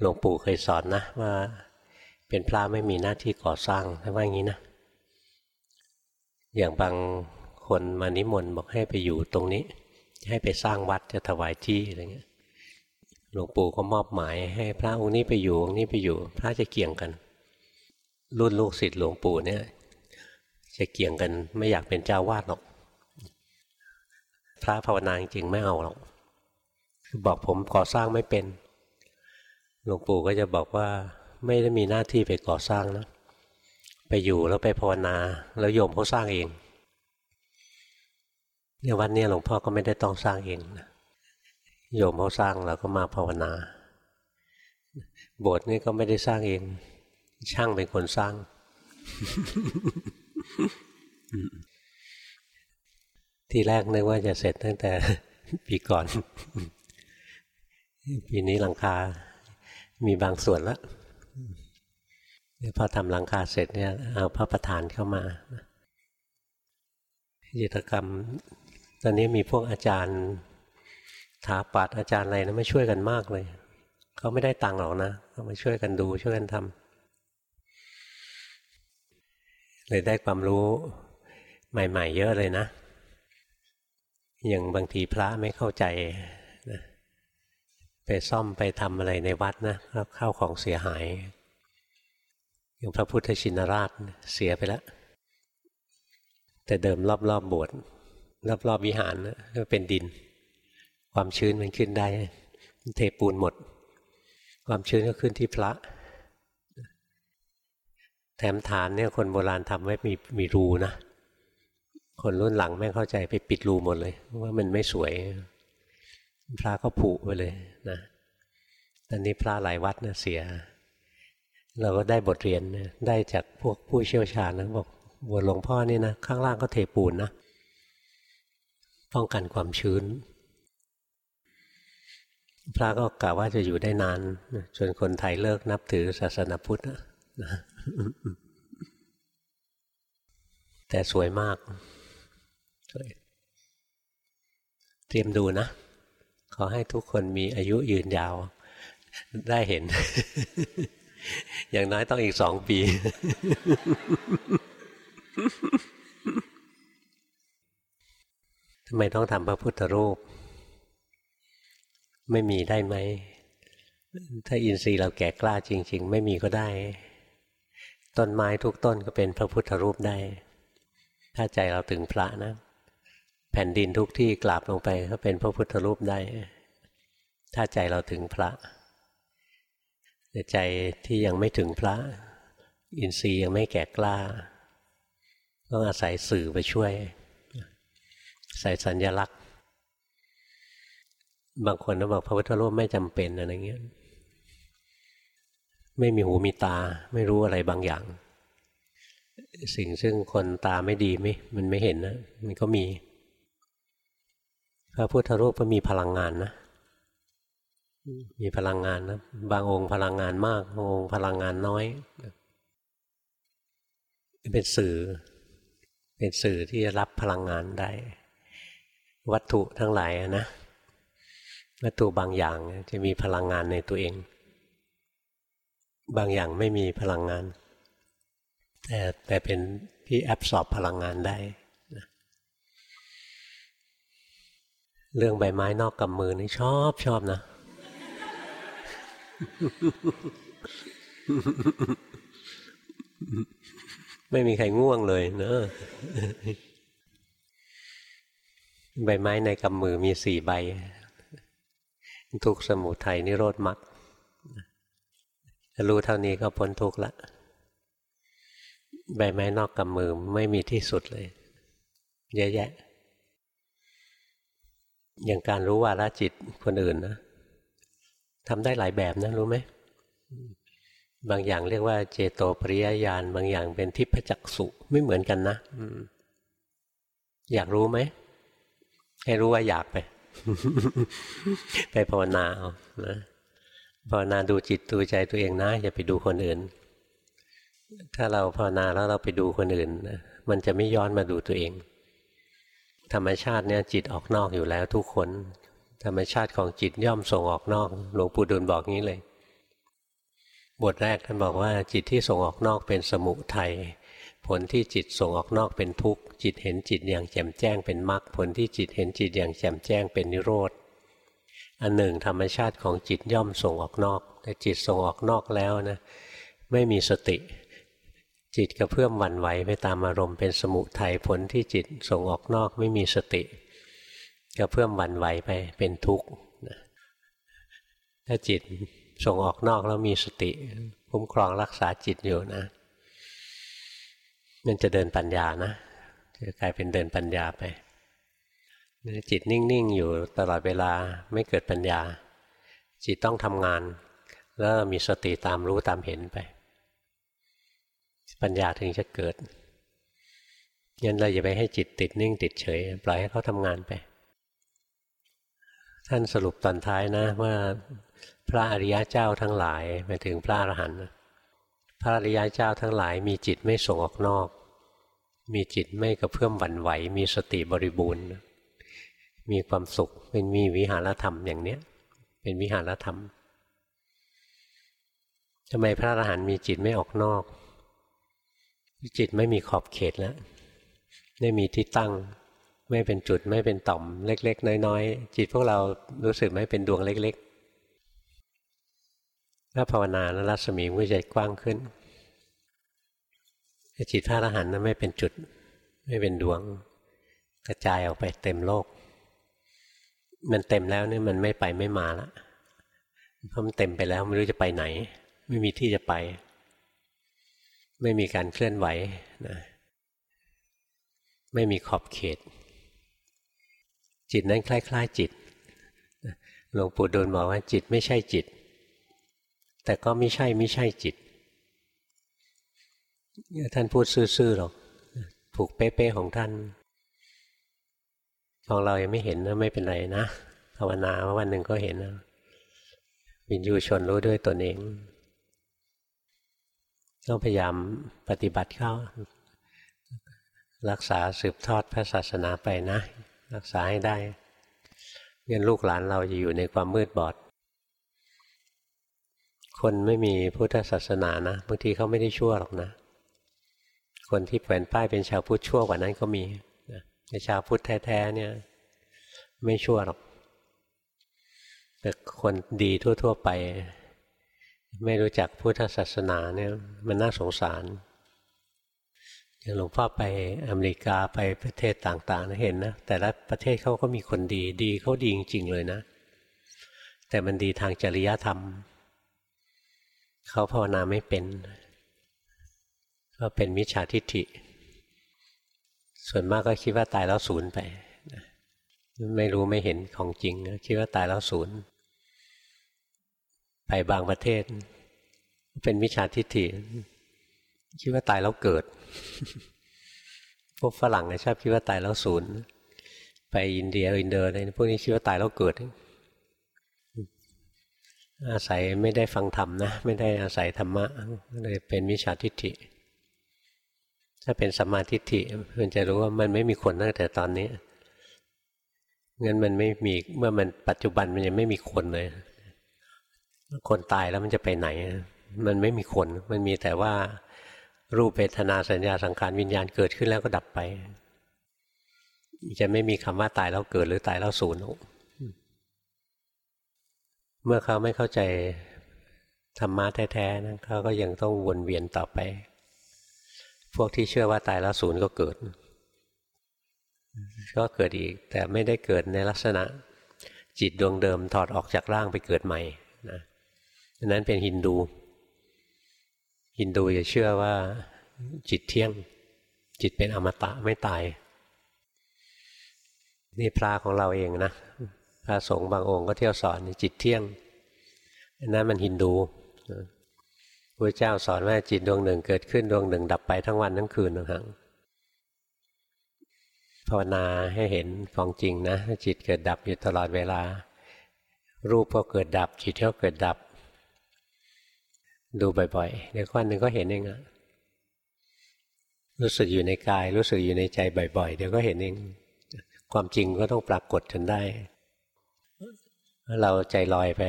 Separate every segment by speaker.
Speaker 1: หลวงปู่เคยสอนนะว่าเป็นพระไม่มีหน้าที่ก่อสร้างท่านว่าอย่างนี้นะ อย่างบางคนมานิมนต์บอกให้ไปอยู่ตรงนี้ ให้ไปสร้างวัดจะถวายที่อะไรเงี้ยหลวงปู่ก็มอบหมายให้พระองค์นี้ไปอยู่องค์นี้ไปอยู่ พระจะเกี่ยงกัน รุ่นลูกศิษย์หลวงปู่เนี่ย จะเกี่ยงกันไม่อยากเป็นเจ้าวาดหรอก พระภาวนาจริงไม่เอาหรอกคือบอกผมก่อสร้างไม่เป็น หลวงปู่ก็จะบอกว่าไม่ได้มีหน้าที่ไปก่อสร้างนะ ไปอยู่แล้วไปภาวนา แล้วโยมเขาสร้างเองเนี่ยวันนี้หลวงพ่อก็ไม่ได้ต้องสร้างเองนะโยมเขาสร้างเราก็มาภาวนา โบสถ์นี่ก็ไม่ได้สร้างเอง ช่างเป็นคนสร้าง ที่แรกนึกว่าจะเสร็จตั้งแต่ปีก่อน ปีนี้หลังคา มีบางส่วนแล้วพอทำหลังคาเสร็จเนี่ยเอาพระประธานเข้ามาจิตกรรม ตอนนี้มีพวกอาจารย์ถาปัดอาจารย์อะไรนะม่ช่วยกันมากเลย เขาไม่ได้ตังค์หรอกนะเขามาช่วยกันดูช่วยกันทำเลยได้ความรู้ใหม่ ๆ เยอะเลยนะ อย่างบางทีพระไม่เข้าใจ ไปซ่อมไปทำอะไรในวัดนะเข้าของเสียหายอย่างพระพุทธชินราชเสียไปแล้วแต่เดิมรอบๆบบวชรอบๆวิหารนะเป็นดิน ความชื้นมันขึ้นได้ เทปูนหมด ความชื้นก็ขึ้นที่พระ แถมฐานเนี่ยคนโบราณทำไว้มีมีรูนะ คนรุ่นหลังไม่เข้าใจไปปิดรูหมดเลย ว่ามันไม่สวย พระก็ผุไปเลยนะตอนนี้พระหลายวัดเนี่ยเสีย เราก็ได้บทเรียนได้จากพวกผู้เชี่ยวชาญนะบอกบวชหลวงพ่อนี่นะข้างล่างก็เทปูนนะป้องกันความชื้น พระก็กล่าวว่าจะอยู่ได้นานจนคนไทยเลิกนับถือศาสนาพุทธนะแต่สวยมาก เตรียมดูนะ ขอให้ทุกคนมีอายุยืนยาว ได้เห็น อย่างน้อยต้องอีกสองปี ทำไมต้องทำพระพุทธรูป ไม่มีได้ไหม ถ้าอินทรีย์เราแก่กล้าจริง ๆ ไม่มีก็ได้ ต้นไม้ทุกต้นก็เป็นพระพุทธรูปได้ ถ้าใจเราถึงพระนะ แผ่นดินทุกที่กราบลงไปก็เป็นพระพุทธรูปได้ ถ้าใจเราถึงพระแต่ใจที่ยังไม่ถึงพระ อินทรีย์ยังไม่แก่กล้า ต้องอาศัยสื่อไปช่วยใส่สัญญลักษณ์ บางคนก็บอกพระพุทธรูปไม่จำเป็นอะไรเงี้ยไม่มีหูมีตาไม่รู้อะไรบางอย่าง สิ่งซึ่งคนตาไม่ดีไม่มันไม่เห็นนะมันก็มี พระพุทธรูปก็มีพลังงานนะ มีพลังงานนะ บางองค์พลังงานมากบางองค์พลังงานน้อยเป็นสื่อ เป็นสื่อที่จะรับพลังงานได้ วัตถุทั้งหลายนะวัตถุบางอย่างจะมีพลังงานในตัวเอง บางอย่างไม่มีพลังงาน แต่แต่เป็นที่แอบสอบพลังงานได้นะ เรื่องใบไม้นอกกำมือนี่ชอบชอบนะ ไม่มีใครง่วงเลยเนอะใบไม้ในกำมือมีสี่ใบ ทุกสมุทัยนิโรธมรรครู้เท่านี้ก็พ้นทุกข์ละใบไม้นอกกำมือไม่มีที่สุดเลย เยอะแยะ อย่างการรู้ว่าละจิตคนอื่นนะทำได้หลายแบบนะรู้ไหมบางอย่างเรียกว่าเจโตปริยญาณบางอย่างเป็นทิพจักสุไม่เหมือนกันนะอยากรู้ไหม ให้รู้ว่าอยากไป ไปภาวนาเอานะภาวนาดูจิตดูใจตัวเองนะ อย่าไปดูคนอื่น ถ้าเราภาวนาแล้วเราไปดูคนอื่น มันจะไม่ย้อนมาดูตัวเอง ธรรมชาติเนี่ยจิตออกนอกอยู่แล้วทุกคน ธรรมชาติของจิตย่อมส่งออกนอก หลวงปู่ดูลบอกงี้เลย บทแรกท่านบอกว่าจิตที่ส่งออกนอกเป็นสมุทัยผลที่จิตส่งออกนอกเป็นทุกข์ จิตเห็นจิตอย่างแจ่มแจ้งเป็นมรรคผลที่จิตเห็นจิตอย่างแจ่มแจ้งเป็นนิโรธอันหนึ่งธรรมชาติของจิตย่อมส่งออกนอก แต่จิตส่งออกนอกแล้วนะไม่มีสติ จิตกระเพื่อมวันไหวไปตามอารมณ์เป็นสมุทัยผลที่จิตส่งออกนอกไม่มีสติกระเพื่อมวันไหวไปเป็นทุกข์ถ้าจิตส่งออกนอกแล้วมีสติ คุ้มครองรักษาจิตอยู่นะ มันจะเดินปัญญานะจะกลายเป็นเดินปัญญาไปจิตนิ่งๆ อยู่ตลอดเวลาไม่เกิดปัญญา จิตต้องทำงาน แล้วมีสติตามรู้ตามเห็นไป ปัญญาถึงจะเกิดงั้นเราอย่าไปให้จิตติดนิ่งติดเฉย ปล่อยให้เขาทำงานไป ท่านสรุปตอนท้ายนะว่าพระอริยะเจ้าทั้งหลายหมายถึงพระอรหันต์พระอริยะเจ้าทั้งหลาย มีจิตไม่ส่งออกนอก มีจิตไม่กระเพื่อมหวั่นไหว มีสติบริบูรณ์ มีความสุขเป็นมีวิหารธรรมอย่างเนี้ย เป็นวิหารธรรมทำไมพระอรหันต์มีจิตไม่ออกนอก จิตไม่มีขอบเขตแล้วไม่มีที่ตั้ง ไม่เป็นจุดไม่เป็นต่อม เล็ก ๆ น้อย ๆ จิตพวกเรารู้สึกไหมเป็นดวงเล็ก ๆ ถ้าภาวนาแล้วรัศมีมันจะกว้างขึ้นจิตพระอรหันต์นั้นไม่เป็นจุด ไม่เป็นดวง กระจายออกไปเต็มโลก มันเต็มแล้วนี่มันไม่ไปไม่มาละเพราะมันเต็มไปแล้วไม่รู้จะไปไหน ไม่มีที่จะไป ไม่มีการเคลื่อนไหวนะไม่มีขอบเขต จิตนั้นคล้าย ๆ จิตหลวงปู่ดูลบอกว่าจิตไม่ใช่จิต แต่ก็ไม่ใช่ไม่ใช่จิต ท่านพูดซื่อๆหรอกถูกเป๊ะๆของท่านของเรายังไม่เห็นนะไม่เป็นไรนะภาวนาว่าวันหนึ่งก็เห็นนะวินยูชนรู้ด้วยตนเอง ต้องพยายามปฏิบัติเข้า รักษาสืบทอดพระศาสนาไปนะ รักษาให้ได้เงินลูกหลานเราจะอยู่ในความมืดบอด คนไม่มีพุทธศาสนานะบางทีเขาไม่ได้ชั่วหรอกนะ คนที่แขวนป้ายเป็นชาวพุทธชั่วกว่านั้นก็มีในชาวพุทธแท้ๆเนี่ย ไม่ชั่วหรอกแต่คนดีทั่ว ๆ ไป ไม่รู้จักพุทธศาสนาเนี่ยมันน่าสงสารอย่างหลวงพ่อไปอเมริกาไปประเทศต่างๆนะเห็นนะแต่ละประเทศเขาก็มีคนดีดีเขาดีจริงๆเลยนะ แต่มันดีทางจริยธรรมเขาภาวนาไม่เป็น ก็เป็นมิจฉาทิฏฐิ ส่วนมากก็คิดว่าตายแล้วศูนย์ไปไม่รู้ไม่เห็นของจริงคิดว่าตายแล้วศูนย์ ไปบางประเทศ เป็นมิจฉาทิฏฐิคิดว่าตายแล้วเกิด พวกฝรั่งชอบคิดว่าตายแล้วศูนย์ไปอินเดียอินเดียอะไรพวกนี้คิดว่าตายแล้วเกิด อาศัยไม่ได้ฟังธรรมนะ ไม่ได้อาศัยธรรมะเลยเป็นมิจฉาทิฏฐิ ถ้าเป็นสัมมาทิฏฐิมันจะรู้ว่ามันไม่มีคนตั้งแต่ตอนนี้งั้นมันไม่มีเมื่อมันปัจจุบันมันยังไม่มีคนเลย คนตายแล้วมันจะไปไหน มันไม่มีคน มันมีแต่ว่ารูปเวทนาสัญญาสังขารวิญญาณเกิดขึ้นแล้วก็ดับไป จะไม่มีคำว่าตายแล้วเกิดหรือตายแล้วสูญเมื่อเขาไม่เข้าใจธรรมะแท้ๆนะเขาก็ยังต้องวนเวียนต่อไป พวกที่เชื่อว่าตายแล้วศูนย์ก็เกิด ก็เกิดอีก แต่ไม่ได้เกิดในลักษณะจิตดวงเดิมถอดออกจากร่างไปเกิดใหม่นะ นั้นเป็นฮินดูฮินดูจะเชื่อว่าจิตเที่ยง จิตเป็นอมตะไม่ตาย นี่พระของเราเองนะพระสงฆ์บางองค์ก็เที่ยวสอนจิตเที่ยงนั่นมันฮินดูพระเจ้าสอนว่าจิตดวงหนึ่งเกิดขึ้นดวงหนึ่ง ดับไปทั้งวันทั้งคืนนะครับภาวนาให้เห็นของจริงนะ จิตเกิดดับอยู่ตลอดเวลา รูปก็เกิดดับ จิตก็เกิดดับ ดูบ่อยๆเดี๋ยววันหนึ่งก็เห็นเองอะรู้สึกอยู่ในกาย รู้สึกอยู่ในใจบ่อยๆ เดี๋ยวก็เห็นเองความจริงก็ต้องปรากฏจนได้ เราใจลอยไป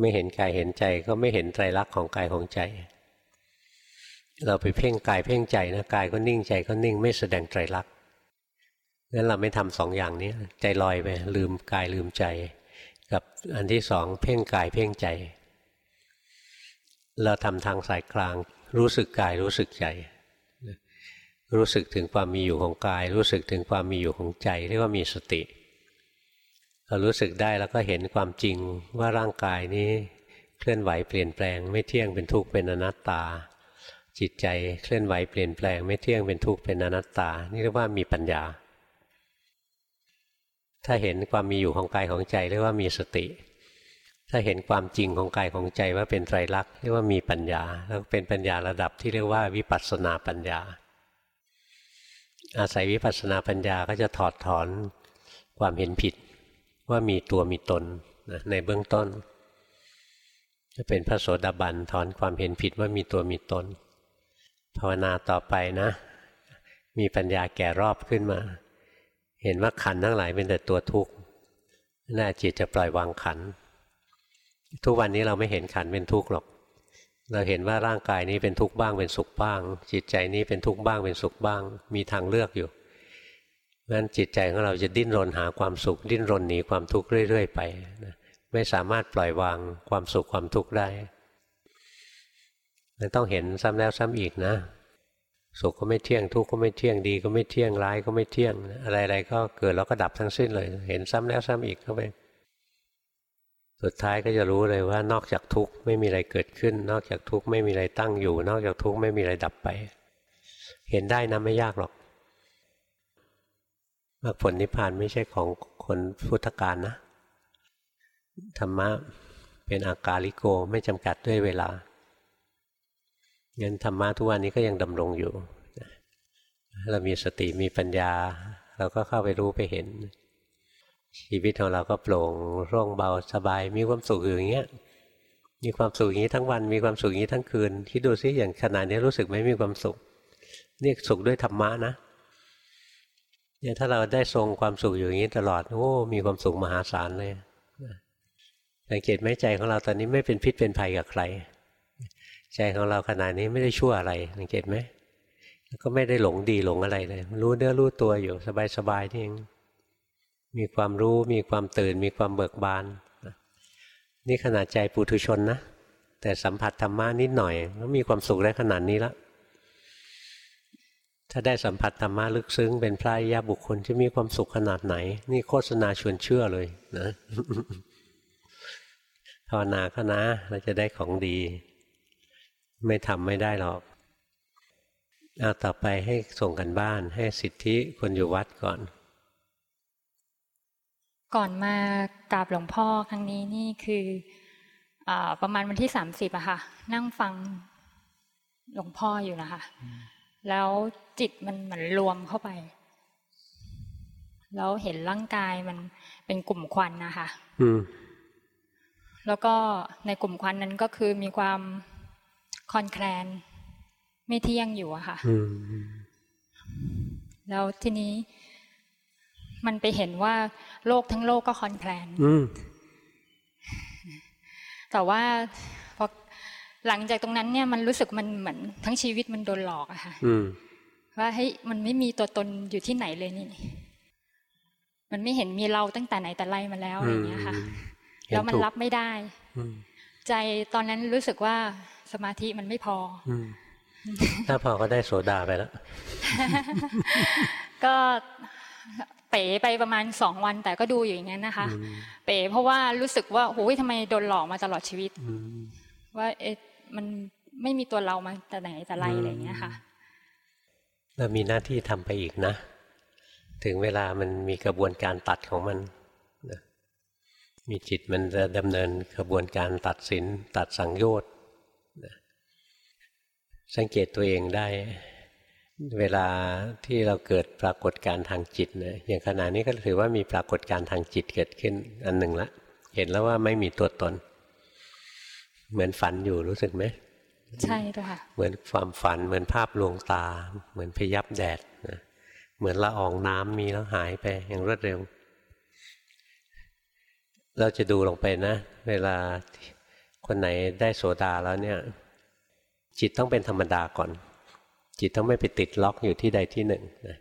Speaker 1: ไม่เห็นกายเห็นใจก็ไม่เห็นไตรลักษณ์ของกายของใจ เราไปเพ่งกายเพ่งใจนะกายก็นิ่งใจก็นิ่งไม่แสดงไตรลักษณ์งั้นเราไม่ทำสองอย่างนี้ใจลอยไปลืมกายลืมใจ กับอันที่สองเพ่งกายเพ่งใจ เราทำทางสายกลาง รู้สึกกายรู้สึกใจ รู้สึกถึงความมีอยู่ของกาย รู้สึกถึงความมีอยู่ของใจเรียกว่ามีสติเรารู้สึกได้แล้วก็เห็นความจริงว่าร่างกายนี้เคลื่อนไหวเปลี่ยนแปลง ไม่เที่ยงเป็นทุกข์เป็นอนัตตา จิตใจเคลื่อนไหวเปลี่ยนแปลง ไม่เที่ยงเป็นทุกข์เป็นอนัตตา นี่เรียกว่ามีปัญญา ถ้าเห็นความมีอยู่ของกายของใจเรียกว่ามีสติ ถ้าเห็นความจริงของกายของใจว่าเป็นไตรลักษณ์เรียกว่ามีปัญญา แล้วเป็นปัญญาระดับที่เรียกว่าวิปัสสนาปัญญา อาศัยวิปัสสนาปัญญาก็จะถอดถอนความเห็นผิดว่ามีตัวมีตนนะในเบื้องต้น จะเป็นพระโสดาบันถอนความเห็นผิดว่ามีตัวมีตน ภาวนาต่อไปนะ มีปัญญาแก่รอบขึ้นมา เห็นว่าขันทั้งหลายเป็นแต่ตัวทุกข์น่าจิตจะปล่อยวางขัน ทุกวันนี้เราไม่เห็นขันเป็นทุกข์หรอก เราเห็นว่าร่างกายนี้เป็นทุกข์บ้างเป็นสุขบ้าง จิตใจนี้เป็นทุกข์บ้างเป็นสุขบ้าง มีทางเลือกอยู่งั้นจิตใจของเราจะดิ้นรนหาความสุข ดิ้นรนหนีความทุกข์เรื่อย ๆ ไปนะไม่สามารถปล่อยวางความสุขความทุกข์ได้ต้องเห็นซ้ำแล้วซ้ำอีกนะ สุขก็ไม่เที่ยงทุกข์ก็ไม่เที่ยงดี ก็ไม่เที่ยงร้ายก็ไม่เที่ยง อะไรๆก็เกิดแล้วก็ดับทั้งสิ้นเลย เห็นซ้ำแล้วซ้ำอีกเข้าไป สุดท้ายก็จะรู้เลยว่านอกจากทุกข์ไม่มีอะไรเกิดขึ้น นอกจากทุกข์ไม่มีอะไรตั้งอยู่ นอกจากทุกข์ไม่มีอะไรดับไป เห็นได้นะไม่ยากหรอกมรรคผลนิพพานไม่ใช่ของคนพุทธการนะ ธรรมะเป็นอากาลิโกไม่จำกัดด้วยเวลาเงินธรรมะทุกวันนี้ก็ยังดำรงอยู่ เรามีสติมีปัญญา เราก็เข้าไปรู้ไปเห็น ชีวิตของเราก็โปร่งโร่งเบาสบายมีความสุขอย่างเงี้ยมีความสุขอย่างนี้ทั้งวันมีความสุขอย่างนี้ทั้งคืนคิดดูซิอย่างขนาดนี้รู้สึกไม่มีความสุขนี่สุขด้วยธรรมะนะเนี่ยถ้าเราได้ทรงความสุขอยู่อย่างนี้ตลอดโอ้มีความสุขมหาศาลเลยสังเกตไหมใจของเราตอนนี้ไม่เป็นพิษเป็นภัยกับใคร ใจของเราขนาดนี้ไม่ได้ชั่วอะไรสังเกตไหมแล้วก็ไม่ได้หลงดีหลงอะไรเลย รู้เนื้อรู้ตัวอยู่สบายๆนี่เอง มีความรู้มีความตื่น มีความเบิกบานนี่ขนาดใจปุถุชนนะแต่สัมผัสธรรมะนิดหน่อยก็มีความสุขได้ขนาดนี้ล้วถ้าได้สัมผัสธรรมะลึกซึ้งเป็นพระยาบุคคลจะมีความสุขขนาดไหน นี่โฆษณาชวนเชื่อเลยนะภาวนาก็นะเราจะได้ของดี ไม่ทำไม่ได้หรอกเอาต่อไปให้ส่งกันบ้าน ให้สิทธิคนอยู่วัดก่อน
Speaker 2: ก่อนมากราบหลวงพ่อครั้งนี้นี่คืออประมาณวันที่สามสิบอะค่ะ นั่งฟังหลวงพ่ออยู่นะคะ แล้วจิตมันเหมือนรวมเข้าไป แล้วเห็นร่างกายมันเป็นกลุ่มควันนะคะแล้วก็ในกลุ่มควันนั้นก็คือมีความคอนแคลน ไม่เที่ยงอยู่อะค่ะแล้วทีนี้ มันไปเห็นว่าโลกทั้งโลกก็คอนแคลนแต่ว่าหลังจากตรงนั้นเนี่ยมันรู้สึกมันเหมือนทั้งชีวิตมันโดนหลอกอะค่ะว่าเฮ้ยมันไม่มีตัวตนอยู่ที่ไหนเลยนี่ มันไม่เห็นมีเราตั้งแต่ไหนแต่ไรมาแล้วอะไรเงี้ยค่ะ แล้วมันรับไม่ได้ใจตอนนั้นรู้สึกว่าสมาธิมันไม่พอ
Speaker 1: ถ้าพอก็ได้โสดาไปแล้ว
Speaker 2: ก็ เป๋ไปประมาณสองวัน แต่ก็ดูอยู่อย่างนั้นนะคะ เป๋เพราะว่ารู้สึกว่าโอ้ยทำไมโดนหลอกมาตลอดชีวิตว่าเอ๊ะมันไม่มีตัวเรามาแต่ไหนแต่ไรอะไรเงี้ยค่ะ
Speaker 1: เรามีหน้าที่ทำไปอีกนะ ถึงเวลามันมีกระบวนการตัดของมันมีจิตมันจะดำเนินกระบวนการตัดสินตัดสังโยชน์สังเกตตัวเองได้ เวลาที่เราเกิดปรากฏการทางจิตเนี่ยอย่างขณะนี้ก็ถือว่ามีปรากฏการทางจิตเกิดขึ้นอันหนึ่งละ เห็นแล้วว่าไม่มีตัวตน เหมือนฝันอยู่รู้สึกไหม
Speaker 2: ใช่ค่ะ
Speaker 1: เหมือนความฝันเหมือนภาพลวงตา เหมือนพยับแดดนะเหมือนละอองน้ำมีแล้วหายไปอย่างรวดเร็ว เราจะดูลงไปนะ เวลาคนไหนได้โสดาแล้วเนี่ย จิตต้องเป็นธรรมดาก่อน จิตต้องไม่ไปติดล็อกอยู่ที่ใดที่หนึ่งนะ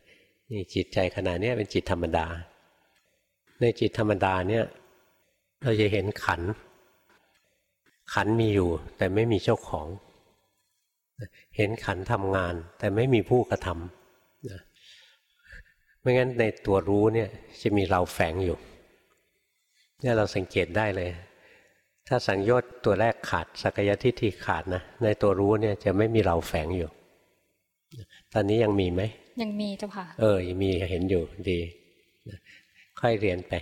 Speaker 1: นี่จิตใจขณะนี้เป็นจิตธรรมดา ในจิตธรรมดาเนี่ย เราจะเห็นขัน ขันมีอยู่ แต่ไม่มีเจ้าของ เห็นขันทำงาน แต่ไม่มีผู้กระทำนะไม่งั้นในตัวรู้เนี่ยจะมีเราแฝงอยู่เนี่ยเราสังเกตได้เลย ถ้าสังโยชน์ตัวแรกขาดสักยทิฏฐิขาดนะในตัวรู้เนี่ยจะไม่มีเราแฝงอยู่ ตอนนี้ยังมีไหม
Speaker 2: ยังมีเจ้าค่ะ
Speaker 1: เออ ยังมีเห็นอยู่ดี ค่อยเรียนไป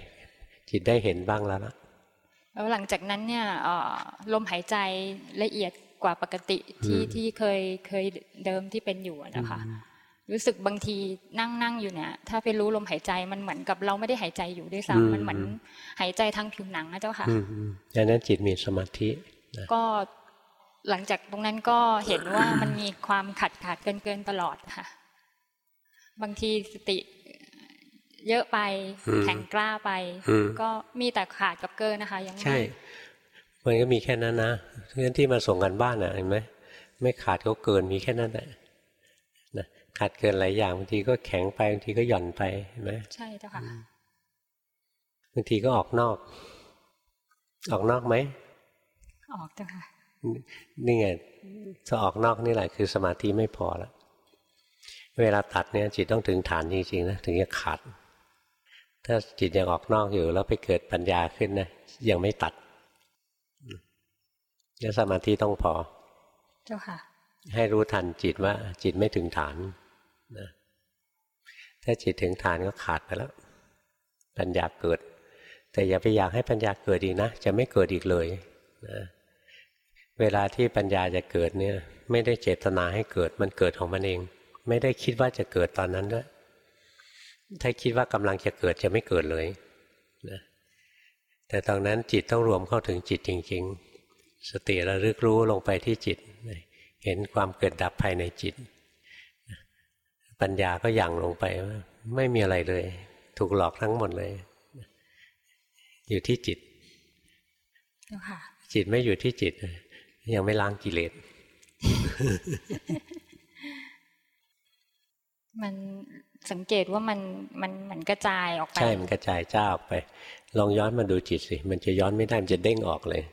Speaker 1: จิตได้เห็นบ้างแล้วนะ
Speaker 2: แล้วหลังจากนั้นเนี่ยลมหายใจละเอียดกว่าปกติที่ที่เคยเคยเดิมที่เป็นอยู่นะคะรู้สึกบางทีนั่งนั่งอยู่เนี่ย ถ้าไปรู้ลมหายใจมันเหมือนกับเราไม่ได้หายใจอยู่ด้วยซ้ำมันเหมือนหายใจทางผิวหนังนะเจ้าค่ะ
Speaker 1: ดังนั้นจิตมีสมาธิ
Speaker 2: ก็ หลังจากตรงนั้นก็เห็นว่ามันมีความขัดขาดเกินเกินตลอดค่ะ บางทีสติเยอะไปแข็งกล้าไป ก็มีแต่ขาดกับเกินนะคะ ยัง
Speaker 1: ใช่ มันก็มีแค่นั้นนะเพราะฉะนั้นที่มาส่งกันบ้านอะเห็นไหมไม่ขาดก็เกินมีแค่นั้นแหละขาดเกินหลายอย่างบางทีก็แข็งไปบางทีก็หย่อนไปเห็นไหม
Speaker 2: ใช่เจ้าค่ะ
Speaker 1: บางทีก็ออกนอก ออกนอกไหม
Speaker 2: ออกเจ้าค่ะ
Speaker 1: นี่ไงจะออกนอกนี่แหละคือสมาธิไม่พอแล้วเวลาตัดเนี่ยจิตต้องถึงฐานจริงๆนะถึงจะขาด ถ้าจิตยังออกนอกอยู่แล้วไปเกิดปัญญาขึ้นนะยังไม่ตัดแล้วสมาธิต้องพอ
Speaker 2: เจ้าค่ะ
Speaker 1: ให้รู้ทันจิตว่า จิตไม่ถึงฐานนะถ้าจิตถึงฐานก็ขาดไปแล้ว ปัญญาเกิด แต่อย่าไปอยากให้ปัญญาเกิดอีกนะจะไม่เกิดอีกเลยนะ เวลาที่ปัญญาจะเกิดเนี่ย ไม่ได้เจตนาให้เกิดมันเกิดของมันเอง ไม่ได้คิดว่าจะเกิดตอนนั้นด้วยถ้าคิดว่ากำลังจะเกิดจะไม่เกิดเลยนะแต่ตอนนั้นจิตต้องรวมเข้าถึงจิตจริง ๆ สติระลึกรู้ลงไปที่จิต เห็นความเกิดดับภายในจิต ปัญญาก็ยังลงไปว่าไม่มีอะไรเลย ถูกหลอกทั้งหมดเลย อยู่ที่จิต จิตไม่อยู่ที่จิตยั งไม่ล้างกิเลส
Speaker 2: มันสังเกตว่ามันมันมันกระจายออกไป
Speaker 1: ใช่ มันกระจายเจ้าออกไป ลองย้อนมาดูจิตสิ มันจะย้อนไม่ได้ มันจะเด้งออกเลย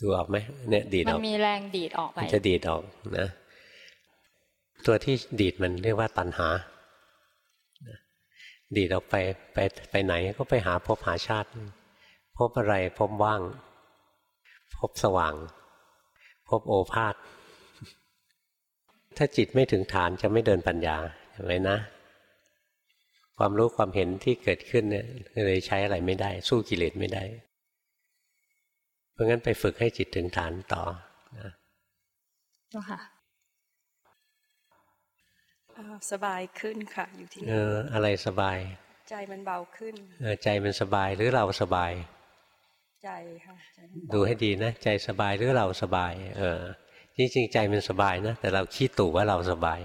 Speaker 1: ดูออกไหมเนี่ยดีดออก
Speaker 2: มันมีแรงดีดออกไป
Speaker 1: จะดีดออกนะ ตัวที่ดีดมันเรียกว่าตันหา ดีดออกไปไปไปไหนก็ไปหาพบหาชาติ พบอะไรพบว่าง พบสว่าง พบโอภาษถ้าจิตไม่ถึงฐานจะไม่เดินปัญญาเห็นไหมนะ ความรู้ความเห็นที่เกิดขึ้นเนี่ยเลยใช้อะไรไม่ได้ สู้กิเลสไม่ได้ เพราะงั้นไปฝึกให้จิตถึงฐานต่อนะ
Speaker 2: เจ้าค่ะ
Speaker 3: สบายขึ้นค่ะ อยู่ที่นี่
Speaker 1: เอออะไรสบาย
Speaker 3: ใจมันเบาขึ้น
Speaker 1: เออใจมันสบายหรือเราสบาย
Speaker 3: ใจค่ะ
Speaker 1: ดูให้ดีนะ ใจสบายหรือเราสบาย เออ จริงๆใจมันสบายนะ แต่เราคิดตู่ว่าเราสบาย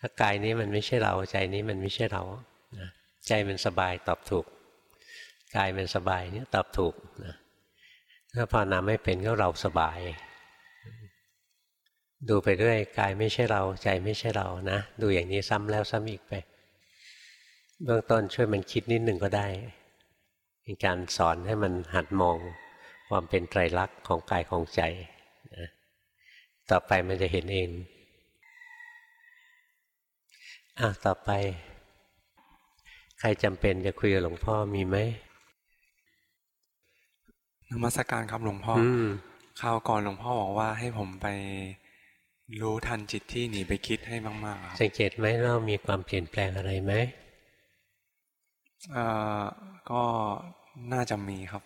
Speaker 1: ถ้ากายนี้มันไม่ใช่เราใจนี้มันไม่ใช่เราใจมันสบายตอบถูกกายมันสบายเนี่ยตอบถูกนะถ้าภาวนาไม่เป็นก็เราสบาย ดูไปด้วยกายไม่ใช่เรา ใจไม่ใช่เรานะ ดูอย่างนี้ซ้ำแล้วซ้ำอีกไป เบื้องต้นช่วยมันคิดนิดหนึ่งก็ได้ เป็นการสอนให้มันหัดมองความเป็นไตรลักษณ์ของกายของใจนะต่อไปมันจะเห็นเองอะต่อไป ใครจำเป็นจะคุยกับหลวงพ่อมีไหม
Speaker 4: นมัสการครับหลวงพ่อคราวก่อนหลวงพ่อบอกว่าให้ผมไปรู้ทันจิตที่หนีไปคิดให้มากๆ
Speaker 1: สังเกตไหมเรามีความเปลี่ยนแปลงอะไรไหม
Speaker 4: อ่าก็ น่าจะมีครับ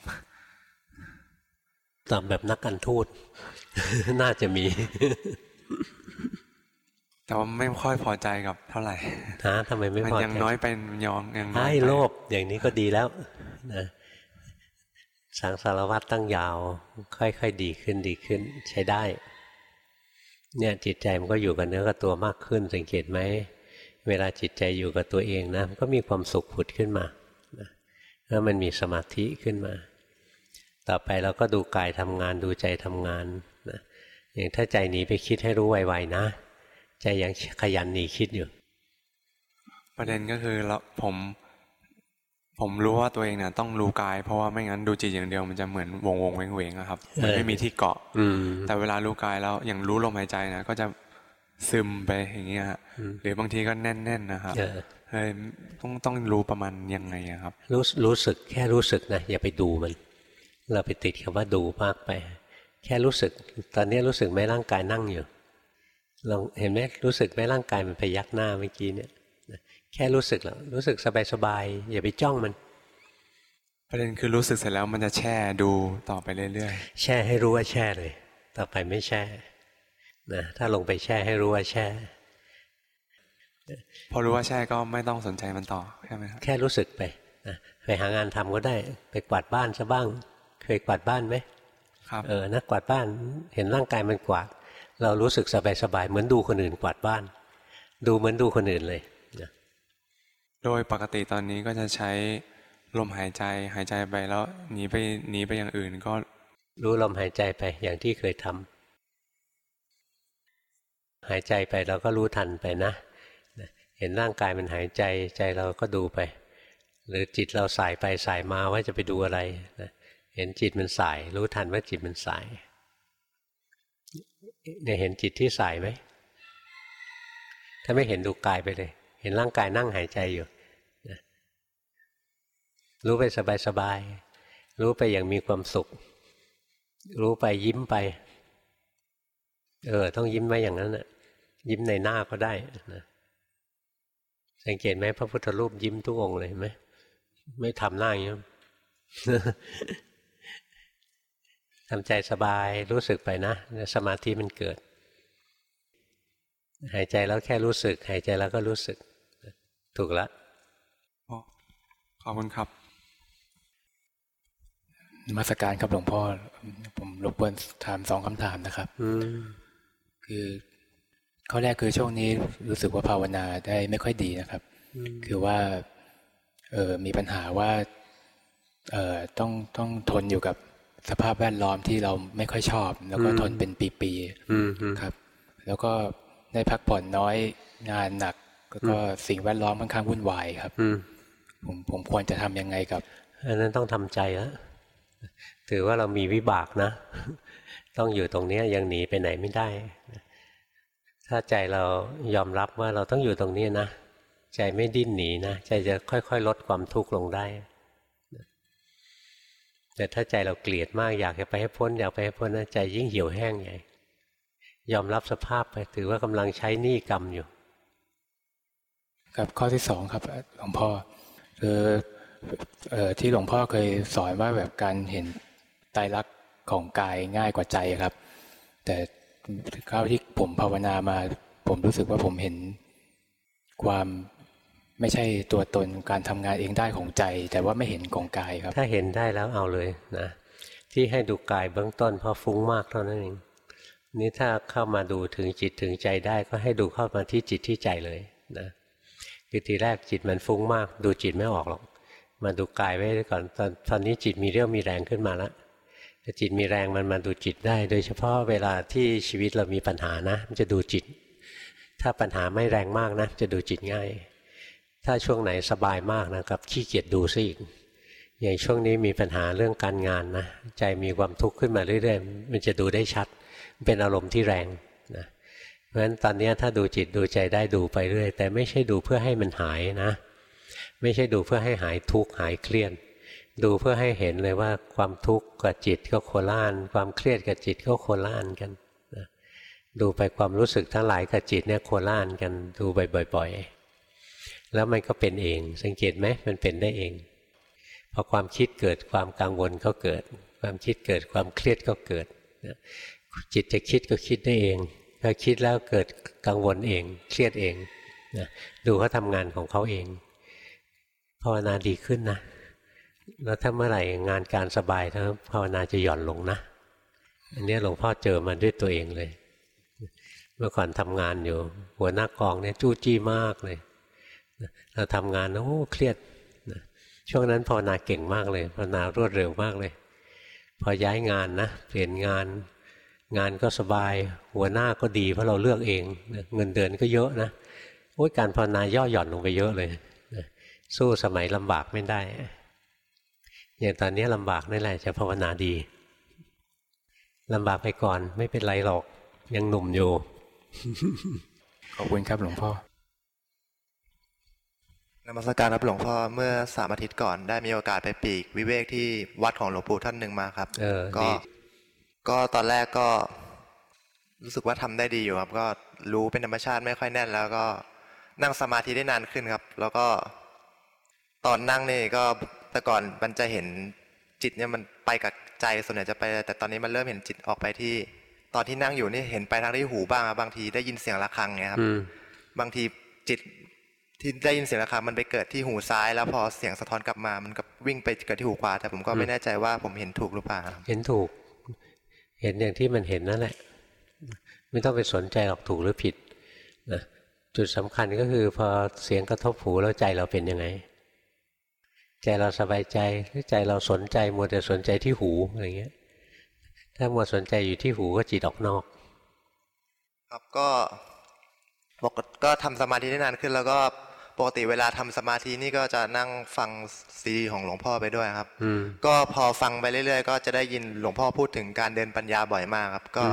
Speaker 1: ตอบแบบนักการทูต น่าจะมี
Speaker 4: แต่ว่าไม่ค่อยพอใจกับเท่าไหร่
Speaker 1: ฮะทำไมไม่พอใจ
Speaker 4: ยังน้อยไปยองยังน้อย
Speaker 1: โลภอย่างนี้ก็ดีแล้วนะสังสารวัตรตั้งยาว ค่อยๆดีขึ้นดีขึ้น ใช้ได้ เนี่ยจิตใจมันก็อยู่กับเนื้อกับตัวมากขึ้น สังเกตไหมเวลาจิตใจอยู่กับตัวเองนะมันก็มีความสุขผุดขึ้นมา แล้วมันมีสมาธิขึ้นมา ต่อไปเราก็ดูกายทำงานดูใจทำงานนะอย่างถ้าใจหนีไปคิดให้รู้ไวๆนะ ใจยังขยันหนีคิดอยู่
Speaker 4: ประเด็นก็คือเราผมผมรู้ว่าตัวเองเนี่ยต้องรู้กาย เพราะว่าไม่งั้นดูจิตอย่างเดียวมันจะเหมือนวงวงเวงเวงครับมันไม่มีที่เกาะ
Speaker 1: อื
Speaker 4: แต่เวลารู้กายแล้วอย่างรู้ลมหายใจนะก็จะซึมไปอย่างเงี้ยหรือบางทีก็แน่นๆนะครับ เฮ้ยต้องต้องรู้ประมาณยังไงครับ
Speaker 1: รู้รู้สึกแค่รู้สึกนะอย่าไปดูมัน เราไปติดคำว่าดูมากไป แค่รู้สึก ตอนนี้รู้สึกไหมร่างกายนั่งอยู่ลองเห็นไหมรู้สึกไหมร่างกายมันไปยักหน้าเมื่อกี้เนี่ยแค่รู้สึกแล้วรู้สึกสบายๆอย่าไปจ้องมัน
Speaker 4: ประเด็นคือรู้สึกเสร็จแล้วมันจะแช่ดูต่อไปเรื่อย
Speaker 1: ๆ แช่ให้รู้ว่าแช่เลย ต่อไปไม่แช่นะถ้าลงไปแช่ให้รู้ว่าแช่
Speaker 4: พอรู้ว่าแช่ก็ไม่ต้องสนใจมันต่อใช่ไหมครับ
Speaker 1: แค่รู้สึกไปนะไปหางานทำก็ได้ ไปกวาดบ้านซะบ้าง เคยกวาดบ้านไหม
Speaker 4: ครับ
Speaker 1: เออนักกวาดบ้านเห็นร่างกายมันกวาด เรารู้สึกสบายๆเหมือนดูคนอื่นกวาดบ้าน ดูเหมือนดูคนอื่นเลยนะ
Speaker 4: โดยปกติตอนนี้ก็จะใช้ลมหายใจหายใจไปแล้วหนีไปหนีไปอย่างอื่นก็
Speaker 1: รู้ลมหายใจไปอย่างที่เคยทำหายใจไปเราก็รู้ทันไปนะ เห็นร่างกายมันหายใจใจเราก็ดูไป หรือจิตเราสายไปสายมาว่าจะไปดูอะไรนะเห็นจิตมันสาย รู้ทันว่าจิตมันสายเนี่ยเห็นจิตที่สายไหมถ้าไม่เห็นดูกายไปเลย เห็นร่างกายนั่งหายใจอยู่นะรู้ไปสบายๆ รู้ไปอย่างมีความสุข รู้ไปยิ้มไป เออ ต้องยิ้มไว้อย่างนั้นนะยิ้มในหน้าก็ได้นะ สังเกตไหมพระพุทธรูปยิ้มทุกองเลยไหมไม่ทำหน้าอย่างนี้ทำใจสบายรู้สึกไปนะ สมาธิมันเกิด หายใจแล้วแค่รู้สึก หายใจแล้วก็รู้สึก ถูกแล้ว
Speaker 4: ขอบคุณครับ
Speaker 5: มาสการครับหลวงพ่อ ผมรบกวนถามสองคำถามนะครับคือ ข้อแรกคือช่วงนี้รู้สึกว่าภาวนาได้ไม่ค่อยดีนะครับ คือว่าเออมีปัญหาว่าเออต้องต้องทนอยู่กับสภาพแวดล้อมที่เราไม่ค่อยชอบ แล้วก็ทนเป็นปีๆครับ แล้วก็ได้พักผ่อนน้อยงานหนักแล้วก็สิ่งแวดล้อมค่อนข้างวุ่นวายครับผมผมควรจะทํำยังไงกับ
Speaker 1: อันนั้นต้องทำใจแล้วถือว่าเรามีวิบากนะ ต้องอยู่ตรงนี้ยังหนีไปไหนไม่ได้ ถ้าใจเรายอมรับว่าเราต้องอยู่ตรงนี้นะใจไม่ดิ้นหนีนะใจจะค่อยๆ ลดความทุกข์ลงได้แต่ถ้าใจเราเกลียดมากอยากจะไปให้พ้นอยากไปให้พ้นนะใจยิ่งเหี่ยวแห้งใหญ่ยอมรับสภาพไปถือว่ากำลังใช้หนี้กรรมอยู่
Speaker 5: ครับข้อที่สองครับหลวงพ่อคือที่หลวงพ่อเคยสอนว่าแบบการเห็นไตรลักษณ์ของกายง่ายกว่าใจครับ แต่ คราวที่ผมภาวนามา ผมรู้สึกว่าผมเห็นความไม่ใช่ตัวตนการทำงานเองได้ของใจ แต่ว่าไม่เห็นของกายครับ
Speaker 1: ถ้าเห็นได้แล้วเอาเลยนะที่ให้ดูกายเบื้องต้นเพราะฟุ้งมากเท่านั้นเองนี่ถ้าเข้ามาดูถึงจิตถึงใจได้ก็ให้ดูเข้ามาที่จิตที่ใจเลยนะคือทีแรกจิตมันฟุ้งมาก ดูจิตไม่ออกหรอก มาดูกายไว้ก่อนตอนตอนนี้จิตมีเรี่ยวมีแรงขึ้นมาแล้ว แต่จิตมีแรงมันมาดูจิตได้ โดยเฉพาะเวลาที่ชีวิตเรามีปัญหานะ มันจะดูจิต ถ้าปัญหาไม่แรงมากนะ จะดูจิตง่าย ถ้าช่วงไหนสบายมากนะกับขี้เกียจดูซะอีกอย่างช่วงนี้มีปัญหาเรื่องการงานนะใจมีความทุกข์ขึ้นมาเรื่อยๆ มันจะดูได้ชัด เป็นอารมณ์ที่แรงนะเพราะฉะนั้นตอนนี้ถ้าดูจิตดูใจได้ดูไปเรื่อย แต่ไม่ใช่ดูเพื่อให้มันหายนะ ไม่ใช่ดูเพื่อให้หายทุกข์หายเครียด ดูเพื่อให้เห็นเลยว่าความทุกข์กับจิตก็โคล่าน ความเครียดกับจิตก็โคล่านกันนะดูไปความรู้สึกทั้งหลายกับจิตเนี่ยโคล่านกันดูบ่อยๆ แล้วมันก็เป็นเอง สังเกตไหมมันเป็นได้เองพอความคิดเกิดความกังวลก็เกิด ความคิดเกิดความเครียดก็เกิดจิตจะคิดก็คิดได้เองถ้าคิดแล้วเกิดกังวลเอง เครียดเองนะดูเขาทำงานของเขาเองภาวนาดีขึ้นนะ แล้วถ้าเมื่อไหร่งานการสบายทั้งภาวนาจะหย่อนลงนะ อันนี้หลวงพ่อเจอมาด้วยตัวเองเลย เมื่อก่อนทำงานอยู่ หัวหน้ากองเนี่ยจู้จี้มากเลยเราทำงานโอ้เครียดช่วงนั้นภาวนาเก่งมากเลยภาวนารวดเร็วมากเลย พอย้ายงานนะเปลี่ยนงานงานก็สบาย หัวหน้าก็ดีเพราะเราเลือกเอง เงินเดือนก็เยอะนะโอ้ยการภาวนาย่อหย่อนลงไปเยอะเลยสู้สมัยลำบากไม่ได้ อย่างตอนนี้ลำบากนี่แหละจะภาวนาดีลำบากไปก่อนไม่เป็นไรหรอก ยังหนุ่มอยู่
Speaker 5: ขอบคุณครับหลวงพ่
Speaker 6: อนมัสการครับหลวงพ่อเมื่อสามอาทิตย์ก่อนได้มีโอกาสไปปีก วิเวกที่วัดของหลวงปู่ท่านหนึ่งมาครับ
Speaker 1: เออ
Speaker 6: ก็ก็ตอนแรกก็รู้สึกว่าทำได้ดีอยู่ครับ ก็รู้เป็นธรรมชาติไม่ค่อยแน่น แล้วก็นั่งสมาธิได้นานขึ้นครับ แล้วก็ตอนนั่งนี่ก็ แต่ก่อนมันจะเห็นจิตเนี่ยมันไปกับใจส่วนใหญ่จะไป แต่ตอนนี้มันเริ่มเห็นจิตออกไปที่ ตอนที่นั่งอยู่นี่เห็นไปทางที่หูบ้างบางทีได้ยินเสียงะระฆังเนี่ยครับบางทีจิตที่ได้ยินเสียงะระฆังมันไปเกิดที่หูซ้าย แล้วพอเสียงสะท้อนกลับมา มันก็วิ่งไปเกิดที่หูขวา แต่ผมก็ไม่แน่ใจว่าผมเห็นถูกหรือเปล่า
Speaker 1: เห็นถูก เห็นอย่างที่มันเห็นนั่นแหละ ไม่ต้องไปสนใจหรอกถูกหรือผิดนะจุดสำคัญก็คือพอเสียงกระทบหูแล้วใจเราเป็นยังไง ใจเราสบายใจหรือใจเราสนใจมัวแต่สนใจที่หูอะไรเงี้ย ถ้ามัวสนใจอยู่ที่หูก็จิตออกนอก
Speaker 6: ครับก็บอกก็ทำสมาธิได้นานขึ้น แล้วก็ปกติเวลาทำสมาธินี่ก็จะนั่งฟังซีดีของหลวงพ่อไปด้วยครับก็พอฟังไปเรื่อยๆ ก็จะได้ยินหลวงพ่อพูดถึงการเดินปัญญาบ่อยมากครับ ก็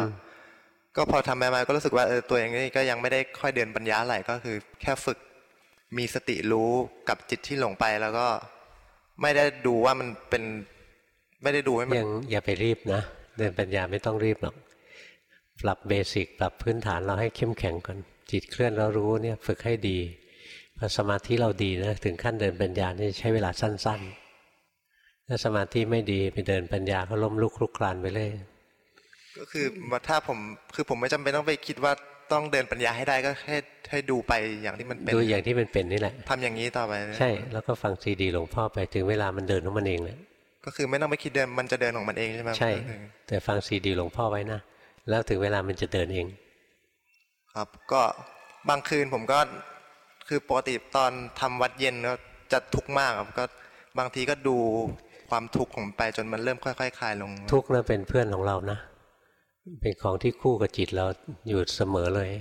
Speaker 6: ก็พอทำไปมาก็รู้สึกว่าเออตัวเองนี่ก็ยังไม่ได้ค่อยเดินปัญญาอะไรก็คือ แค่ฝึกมีสติรู้กับจิตที่หลงไปแล้วก็ ไม่ได้ดูว่ามันเป็นไม่ได้ดูให้มัน
Speaker 1: ยังอย่าไปรีบนะเดินปัญญาไม่ต้องรีบหรอกปรับเบสิกปรับพื้นฐานเราให้เข้มแข็งก่อนจิตเคลื่อนเรารู้เนี่ยฝึกให้ดีพอสมาธิเราดีนะถึงขั้นเดินปัญญานี่ใช้เวลาสั้น ๆ ถ้าสมาธิไม่ดีไปเดินปัญญาก็ล้มลุกคลุกคลานไปเลย
Speaker 6: ก็คือถ้าผมคือผมไม่จำเป็นต้องไปคิดว่า ต้องเดินปัญญาให้ได้ก็แค่ให้ดูไปอย่างที่มันเป็น
Speaker 1: ดูอย่างที่มันเป็นนี่แหละ
Speaker 6: ทำอย่างนี้ต่อไป
Speaker 1: ใช่ แล้วก็ฟังซีดีหลวงพ่อไปถึงเวลามันเดินของมันเองเลย
Speaker 6: ก็คือไม่ต้องไปคิดเดินมันจะเดินของมันเองใช่ไหม
Speaker 1: ใช่ แต่ฟังซีดีหลวงพ่อไว้นะแล้วถึงเวลามันจะเดินเอง
Speaker 6: ครับก็บางคืนผมก็คือปกติตอนทำวัดเย็นก็จะทุกข์มากครับก็บางทีก็ดูความทุกข์ของไปจนมันเริ่มค่อยๆคลายลง
Speaker 1: ทุกข์นั้นเป็นเพื่อนของเรานะ เป็นของที่คู่กับจิตเราอยู่เสมอเลย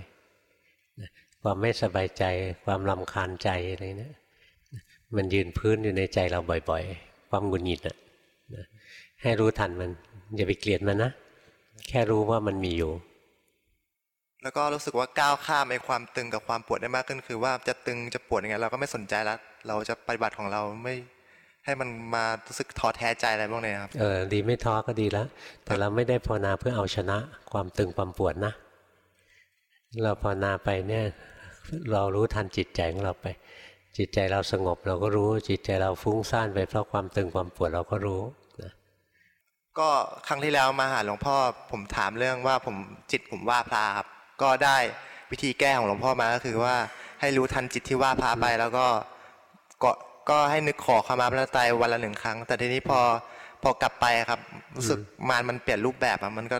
Speaker 1: ความไม่สบายใจความลำคาญใจอะไรเนี่ยมันยืนพื้นอยู่ในใจเราบ่อยๆ ความหงุดหงิดอะให้รู้ทันมัน อย่าไปเกลียดมันนะ แค่รู้ว่ามันมีอยู่
Speaker 6: แล้วก็รู้สึกว่าก้าวข้ามไอ้ความตึงกับความปวดได้มากขึ้น คือว่าจะตึงจะปวดยังไงเราก็ไม่สนใจแล้ว เราจะปฏิบัติของเราไม่ ให้มันมารู้สึกท้อแท้ใจอะไรบ้างเลยครับ
Speaker 1: เออ ดีไม่ท้อก็ดีแล้ว แต่เราไม่ได้ภาวนาเพื่อเอาชนะ ความตึงความปวดนะ เราภาวนาไปเนี่ย เรารู้ทันจิตใจของเราไป จิตใจเราสงบเราก็รู้ จิตใจเราฟุ้งซ่านไปเพราะความตึงความปวดเราก็รู้นะ
Speaker 6: ก็ครั้งที่แล้วมาหาหลวงพ่อผมถามเรื่องว่าผมจิตผมว่าพระครับ ก็ได้วิธีแก้ของหลวงพ่อมาก็คือว่าให้รู้ทันจิตที่ว่าพระไปแล้วก็เกาะ ก็ให้นึกขอขมาพระตายวันละหนึ่งครั้ง แต่ทีนี้พอพอกลับไปครับ รู้สึกมารมันเปลี่ยนรูปแบบอะมันก็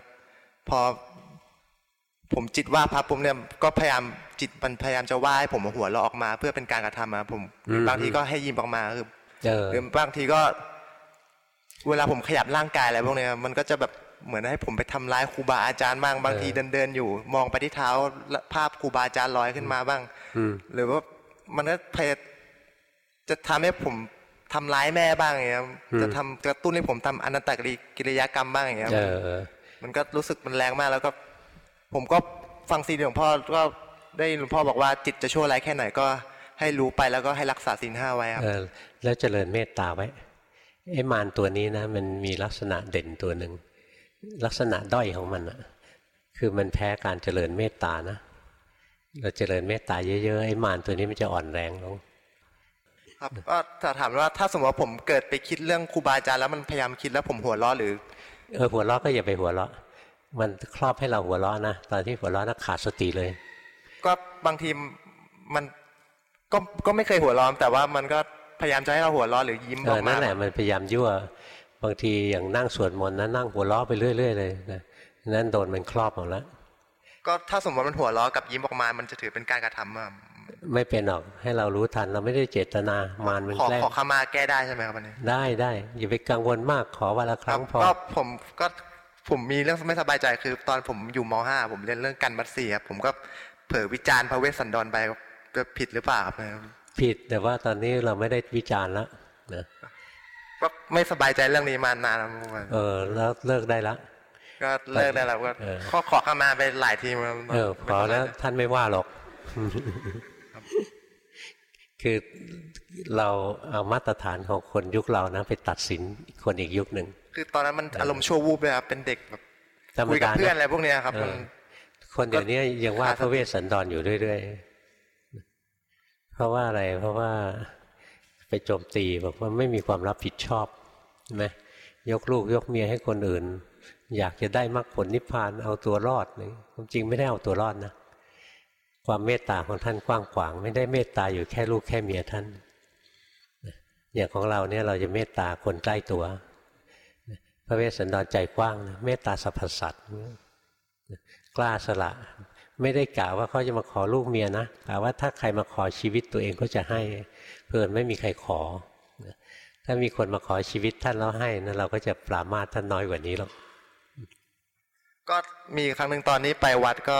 Speaker 6: พอ ผมจิตว่าพระผมเนี่ยก็พยายามจิตมันพยายามจะว่าให้ผมหัวเราออกมา เพื่อเป็นการกระทำมาผมบางทีก็ให้ยิ้มออกมาคือหรือบางทีก็ เวลาผมขยับร่างกายอะไรพวกนี้มันก็จะแบบเหมือนให้ผมไปทำร้ายครูบาอาจารย์บ้างบางทีเดินเดินอยู่ มองไปที่เท้าภาพครูบาอาจารย์ลอยขึ้นมาบ้างหรือว่ามันก็พยาย จะทำให้ผมทำร้ายแม่บ้างอย่างเงี้ยจะทำกระตุ้นให้ผมทำอนันตกิริยากรรมบ้างอย่างเงี้ยมันก็รู้สึกมันแรงมากแล้วก็ ผมก็ฟังซีดีหลวงพ่อก็ได้หลวงพ่อบอกว่าจิตจะชั่วร้ายแค่ไหนก็ให้รู้ไปแล้วก็ให้รักษาศีลห้าไว้ครับ
Speaker 1: แล้วเจริญเมตตาไว้ไอ้มารตัวนี้นะ มันมีลักษณะเด่นตัวหนึ่งลักษณะด้อยของมันอะคือมันแพ้การเจริญเมตตานะเราเจริญเมตตาเยอะๆไอ้มารตัวนี้มันจะอ่อนแรงลง
Speaker 6: ครับก็ถ้าถามว่าถ้าสมมติว่าผมเกิดไปคิดเรื่องครูบาอาจารย์แล้วมันพยายามคิดแล้วผมหัวเราะหรือ
Speaker 1: เออหัวเราะก็อย่าไปหัวเราะ มันครอบให้เราหัวเราะนะตอนที่หัวเราะนักขาดสติเลย
Speaker 6: ก็บางทีมันก็ก็ไม่เคยหัวเราะแต่ว่ามันก็พยายามจะให้เราหัวเราะหรือยิ้มออกมา
Speaker 1: นั่นแหละมันพยายามยั่วบางทีอย่างนั่งสวดมนต์นะนั่งหัวเราะไปเรื่อยๆเลยนะนั่นโดนมันครอบหมดแล้ว
Speaker 6: ก็ถ้าสมมติมันหัวเราะกับยิ้มออกมา มันจะถือเป็นการกระทำ
Speaker 1: ไม่เป็นหรอกให้เรารู้ทันเราไม่ได้เจตนามารมันแกล้ง
Speaker 6: ขอขมาแก้ได้ใช่ไหมครับวันนี้
Speaker 1: ได้ได้อย่าไปกังวลมากขอวันละครั้งพอ
Speaker 6: ก็ผมก็ผมมีเรื่องไม่สบายใจคือ ตอนผมอยู่ม .5 ผมเรียนเรื่องการบัตรสีครับผมก็เผลอวิจารณ์พระเวสสันดรไปผิดหรือเปล่าครับ
Speaker 1: ผิดแต่ว่าตอนนี้เราไม่ได้วิจารณ์แล้วนะ
Speaker 6: ก็ไม่สบายใจเรื่องนี้มานานแล้ว
Speaker 1: เออแล้วเลิกได้แล้ว
Speaker 6: ก็เลิกได้แล้วก็ขอขอขมาไปหลายทีมา
Speaker 1: เออขอแล้วท่านไม่ว่าหรอก คือเราเอามาตรฐานของคนยุคเรานะไปตัดสินคนอีกยุคหนึ่ง
Speaker 6: คือตอนนั้นมันอารมณ์ชั่ววูบเลยครับเป็นเด็กแบบคุยกับเพื่อนอะไรพวกนี้ครับ
Speaker 1: คนเดี๋ยวนี้ยังว่าพระเวสสันดรอยู่เรื่อยๆเพราะว่าอะไรเพราะว่าไปโจมตีบอกว่าไม่มีความรับผิดชอบใช่ไหมยกลูกยกเมียให้คนอื่น อยากจะได้มรรคผลนิพพานเอาตัวรอดนี่ความจริงไม่ได้เอาตัวรอดนะ ความเมตตาของท่านกว้างขวาง ไม่ได้เมตตาอยู่แค่ลูกแค่เมียท่านอย่างของเราเนี่ยเราจะเมตตาคนใกล้ตัว พระเวสสันดรใจกว้างนะเมตตาสรรพสัตว์กล้าสละ ไม่ได้กล่าวว่าเขาจะมาขอลูกเมียนะแต่ว่าถ้าใครมาขอชีวิตตัวเองก็จะให้ เพื่อนไม่มีใครขอ ถ้ามีคนมาขอชีวิตท่านแล้วให้นะเราก็จะปรามาท่านน้อยกว่านี้หรอก
Speaker 6: ก็มีครั้งหนึ่งตอนนี้ไปวัดก็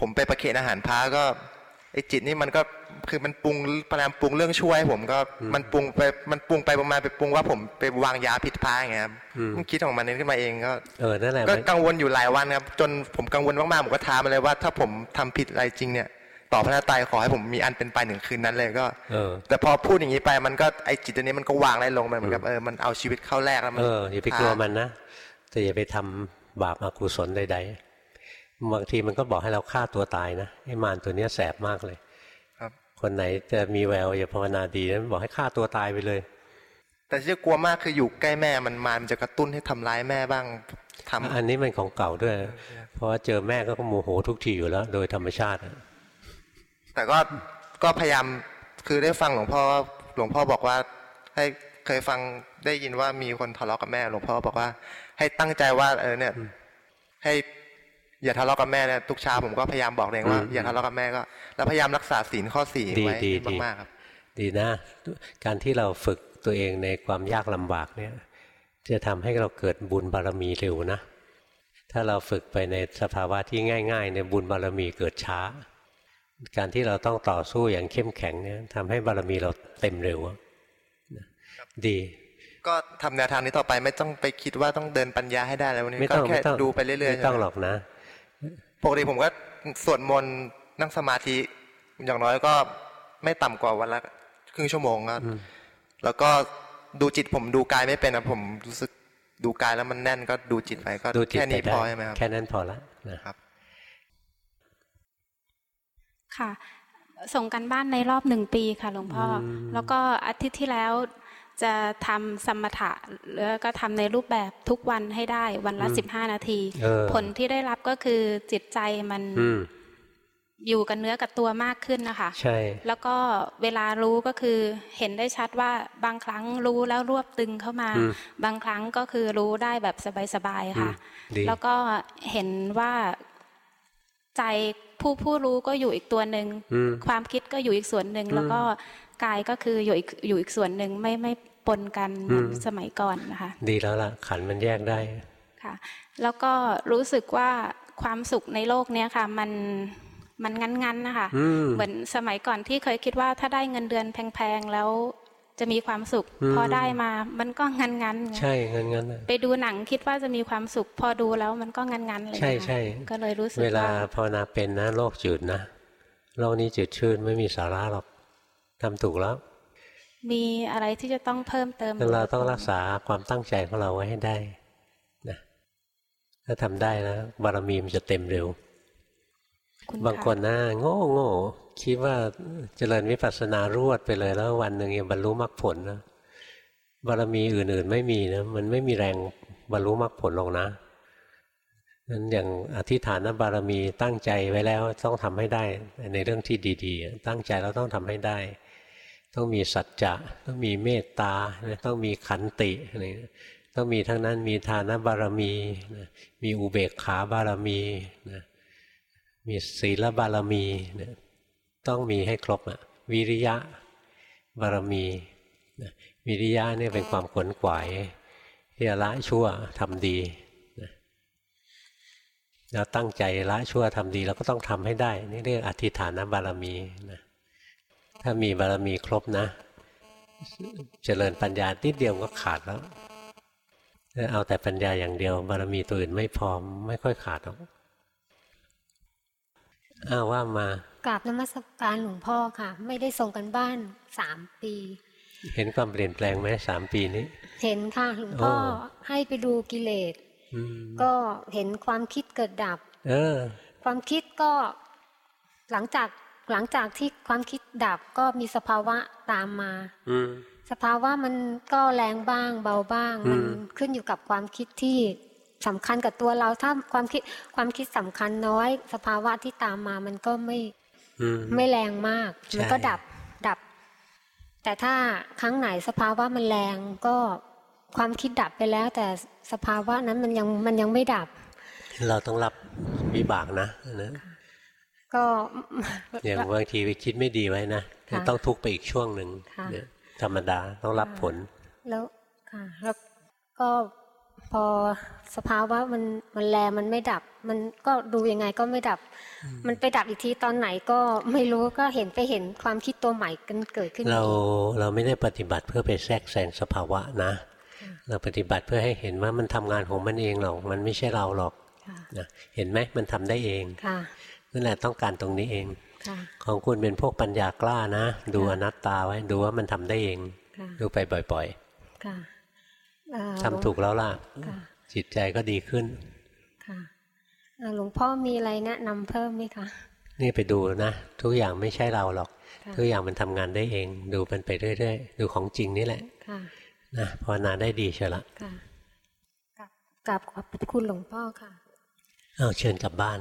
Speaker 6: ผมไปประเคนอาหารพระก็ไอจิตนี่มันก็คือมันปรุงพยายามปรุงเรื่องช่วย ผมก็มันปรุงไปมันปรุงไปประมาณไปปรุงว่าผมไปวางยาผิดพลาดไงครับมันคิดของมันเองขึ้นมาเองก็
Speaker 1: เออนั่นแหละ
Speaker 6: ก็กังวลอยู่หลายวันครับจนผมกังวลมากๆผมก็ถามมาเลยว่า ถ้าผมทำผิดอะไรจริงเนี่ยต่อพระตายขอให้ผมมีอันเป็นไปหนึ่งคืนนั้นเลยก็แต่พอพูดอย่างนี้ไปมันก็ไอจิตตัวนี้มันก็วางได้ลงมันเหมือนกับเออมันเอาชีวิตเข้าแรกแล้วมัน
Speaker 1: เอออย่าไปกลัวมันนะแต่อย่าไปทำบาปอกุศลใดๆ บางทีมันก็บอกให้เราฆ่าตัวตายนะไอ้มารตัวนี้แสบมากเลยคนไหนจะมีแววอย่าภาวนาดีนั้นบอกให้ฆ่าตัวตายไปเลย
Speaker 6: แต่ที่กลัวมากคืออยู่ใกล้แม่มันมามันจะกระตุ้นให้ทำร้ายแม่บ้างทำ
Speaker 1: อันนี้มันของเก่าด้วย เพราะว่าเจอแม่ก็โมโหทุกทีอยู่แล้ว โดยธรรมชาติ
Speaker 6: แต่ก็ก็พยายามคือได้ฟังหลวงพ่อหลวงพ่อบอกว่าให้เคยฟังได้ยินว่ามีคนทะเลาะกับแม่ หลวงพ่อบอกว่า ให้ตั้งใจว่าเออเนี่ยให้ อย่าทะเลาะกับแม่เนี่ยทุกเช้าผมก็พยายามบอกเองว่าอย่าทะเลาะกับแม่ก็แล้วพยายามรักษาศีลข้อสี่ไว้มากๆครับ
Speaker 1: ดีนะ การที่เราฝึกตัวเองในความยากลำบากเนี่ย จะทำให้เราเกิดบุญบารมีเร็วนะ ถ้าเราฝึกไปในสภาวะที่ง่ายๆในบุญบารมีเกิดช้า การที่เราต้องต่อสู้อย่างเข้มแข็งเนี่ยทำให้บารมีเราเต็มเร็วดี
Speaker 6: ก็ทำแนวทางนี้ต่อไปไม่ต้องไปคิดว่าต้องเดินปัญญาให้ได้แล้ววันนี้ก็แค่ดูไปเรื่อยๆไม่
Speaker 1: ต้องหรอกนะ
Speaker 6: ปกติผมก็สวดมนต์นั่งสมาธิ อย่างน้อยก็ไม่ต่ำกว่าวันละครึ่งชั่วโมงครับแล้วก็ดูจิตผมดูกายไม่เป็นนะผมรู้สึกดูกายแล้วมันแน่นก็ดูจิตไปก็แค่นี้พอใช่ไหมครับ
Speaker 1: แค่นั้นพอละนะครับ
Speaker 7: ค่ะ ส่งกันบ้านในรอบหนึ่งปีค่ะหลวงพ่อ แล้วก็อาทิตย์ที่แล้ว จะทำสมถะแล้วก็ทำในรูปแบบทุกวันให้ได้วันละสิบห้านาที ผลที่ได้รับก็คือจิตใจมันอยู่กับเนื้อกับตัวมากขึ้นนะคะ
Speaker 1: ใช่
Speaker 7: แล้วก็เวลารู้ก็คือเห็นได้ชัดว่าบางครั้งรู้แล้วรวบตึงเข้ามา บางครั้งก็คือรู้ได้แบบสบายๆค่ะ แล้วก็เห็นว่า ใจผู้ผู้รู้ก็อยู่อีกตัวหนึ่งความคิดก็อยู่อีกส่วนหนึ่งแล้วก็กายก็คืออยู่อีกอยู่อีกส่วนหนึ่งไม่ไม่ปนกันสมัยก่อนนะคะ
Speaker 1: ดีแล้วล่ะขันมันแยกได้
Speaker 7: ค่ะ แล้วก็รู้สึกว่าความสุขในโลกเนี้ยค่ะ มันมันงั้นๆนะคะเหมือนสมัยก่อนที่เคยคิดว่าถ้าได้เงินเดือนแพงๆแล้ว จะมีความสุข พอได้มา มันก็งัน
Speaker 1: ๆใช่งัน
Speaker 7: ๆไปดูหนังคิดว่าจะมีความสุข พอดูแล้วมันก็งันๆเลย
Speaker 1: ใช่ใช่
Speaker 7: ก็เลยรู้สึก
Speaker 1: เวลาภาวนาเป็นนะโลกจืดนะโลกนี้จืดชืดไม่มีสาระหรอกทำถูกแล้ว
Speaker 7: มีอะไรที่จะต้องเพิ่มเติม
Speaker 1: เราต้องรักษาความตั้งใจของเราไว้ให้ได้นะถ้าทำได้นะบารมีมันจะเต็มเร็ว บางคนนะโง่โง่ คิดว่าเจริญวิปัสสนารวดไปเลยแล้ววันหนึ่งยังบรรลุมรรคผลนะบารมีอื่นๆไม่มีนะมันไม่มีแรงบรรลุมรรคผลลงนะนั้นอย่างอธิษฐานบารมีตั้งใจไว้แล้วต้องทำให้ได้ในเรื่องที่ดีๆ ตั้งใจแล้วต้องทำให้ได้ ต้องมีสัจจะต้องมีเมตตาต้องมีขันติอะไรต้องมีทั้งนั้นมีทานบารมีมีอุเบกขาบารมีมีศีลบารมี ต้องมีให้ครบอะวิริยะบารมีวิริยะเนี่ยเป็นความขวนขวายที่จะละชั่วทำดีแล้วตั้งใจละชั่วทำดีเราก็ต้องทำให้ได้ นี่เรียกอธิฐานบารมีนะถ้ามีบารมีครบนะเจริญปัญญาติดเดียวก็ขาดแล้วเอาแต่ปัญญาอย่างเดียว บารมีตัวอื่นไม่พอไม่ค่อยขาดหรอก อ้าวว่ามา ก
Speaker 8: ราบนมัสการหลวงพ่อค่ะ ไม่ได้ส่งกันบ้านสามปี
Speaker 1: เห็นความเปลี่ยนแปลงไหมสามปีนี้
Speaker 8: เห็นค่ะหลวงพ่อให้ไปดูกิเลสก็เห็นความคิดเกิดดับ
Speaker 1: เออ
Speaker 8: ความคิดก็หลังจากหลังจากที่ความคิดดับก็มีสภาวะตามมา
Speaker 1: อื
Speaker 8: สภาวะมันก็แรงบ้างเบาบ้าง มันขึ้นอยู่กับความคิดที่ สำคัญกับตัวเราถ้าความคิดความคิดสำคัญน้อย สภาวะที่ตามมามันก็ไม่ไม่แรงมากมันก็ดับดับ แต่ถ้าครั้งไหนสภาวะมันแรงก็ความคิดดับไปแล้ว แต่สภาวะนั้นมันยังมันยังไม่ดับ
Speaker 1: เราต้องรับวิบากนะนะ
Speaker 8: ก็
Speaker 1: อย่างบางทีไปคิดไม่ดีไว้นะต้องทุกข์ไปอีกช่วงหนึ่งธรรมดาต้องรับผล
Speaker 8: แล้วค่ะแล้วก็ พอสภาวะมันมันแรงมันไม่ดับ มันก็ดูยังไงก็ไม่ดับ มันไปดับอีกทีตอนไหนก็ไม่รู้ก็เห็นไปเห็นความคิดตัวใหม่กันเกิดขึ้น
Speaker 1: เราเราไม่ได้ปฏิบัติเพื่อไปแทรกแซงสภาวะนะ เราปฏิบัติเพื่อให้เห็นว่ามันทำงานของมันเองหรอกมันไม่ใช่เราหรอกนะเห็นไหมมันทำได้เองนั่นแหละต้องการตรงนี้เองของคุณเป็นพวกปัญญากล้านะ ดูอนัตตาไว้ดูว่ามันทำได้เองดูไปบ่อย ๆ ทำถูกแล้วล่ะ จิตใจก็ดีขึ้น
Speaker 8: ค่ะหลวงพ่อมีอะไรแนะนำเพิ่มไหมคะ
Speaker 1: นี่ไปดูนะ ทุกอย่างไม่ใช่เราหรอก ทุกอย่างมันทำงานได้เอง ดูมันไปเรื่อยๆ ดูของจริงนี่แหละนะภาวนาได้ดีเชียวละ
Speaker 8: กลับขอบคุณหลวงพ่อค่ะ
Speaker 1: เอาเชิญกลับบ้าน